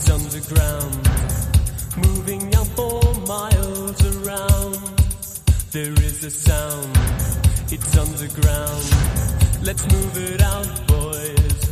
it's underground, moving out for miles around. There is a sound, it's underground. Let's move it out, boys.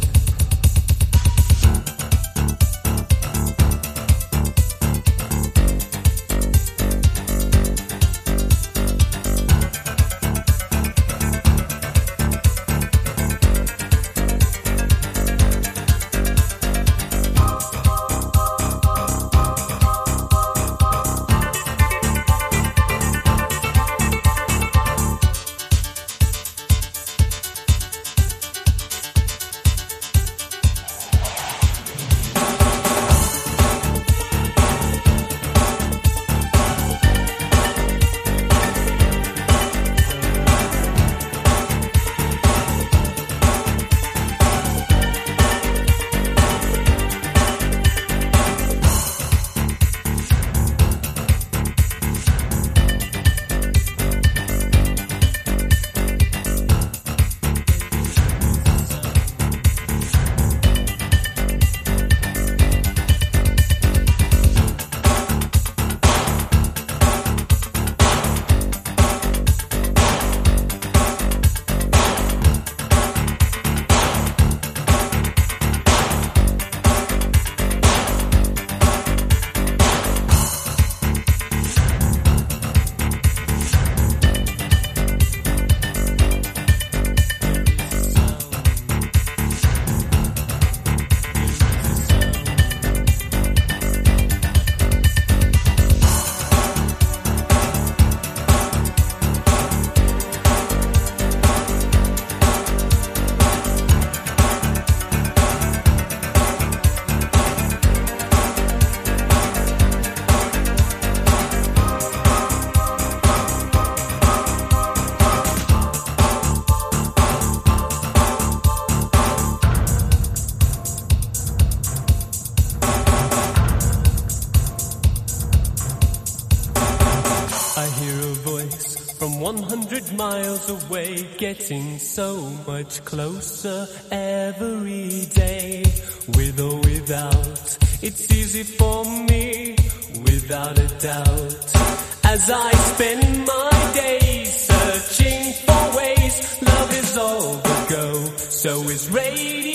Miles away, getting so much closer every day. With or without, it's easy for me, without a doubt. As I spend my days searching for ways, love is all the go, so is radio.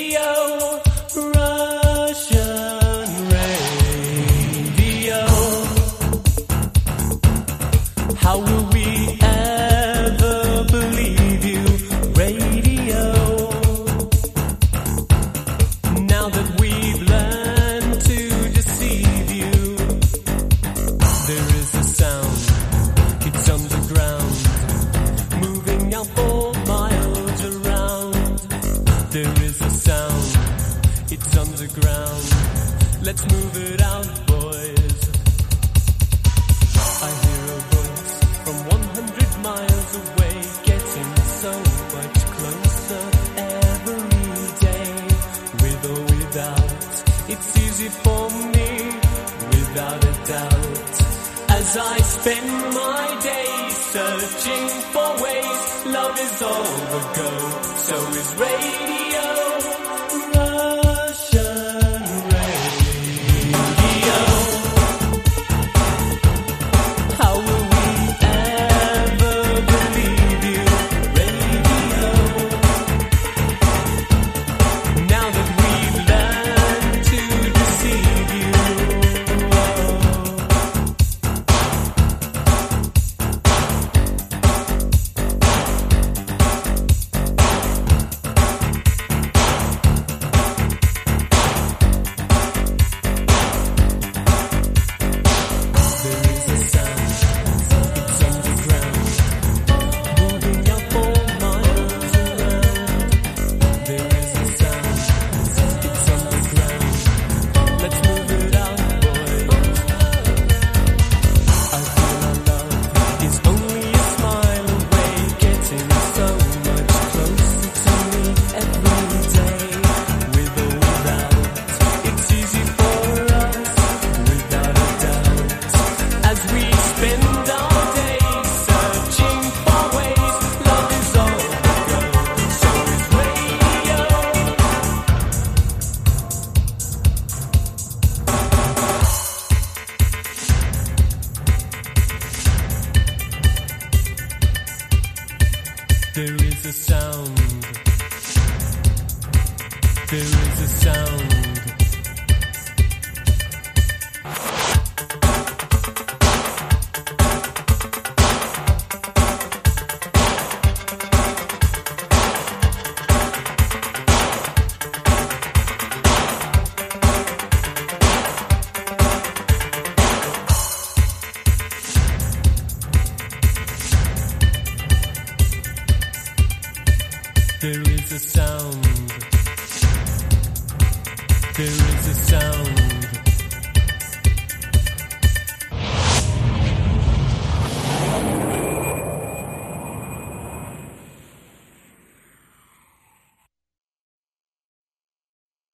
It's underground, let's move it out, boys. I hear a voice from 100 miles away, getting so much closer every day. With or without, it's easy for me, without a doubt. As I spend my days searching for ways, love is all the go. So is radio. There is a sound. There is a sound.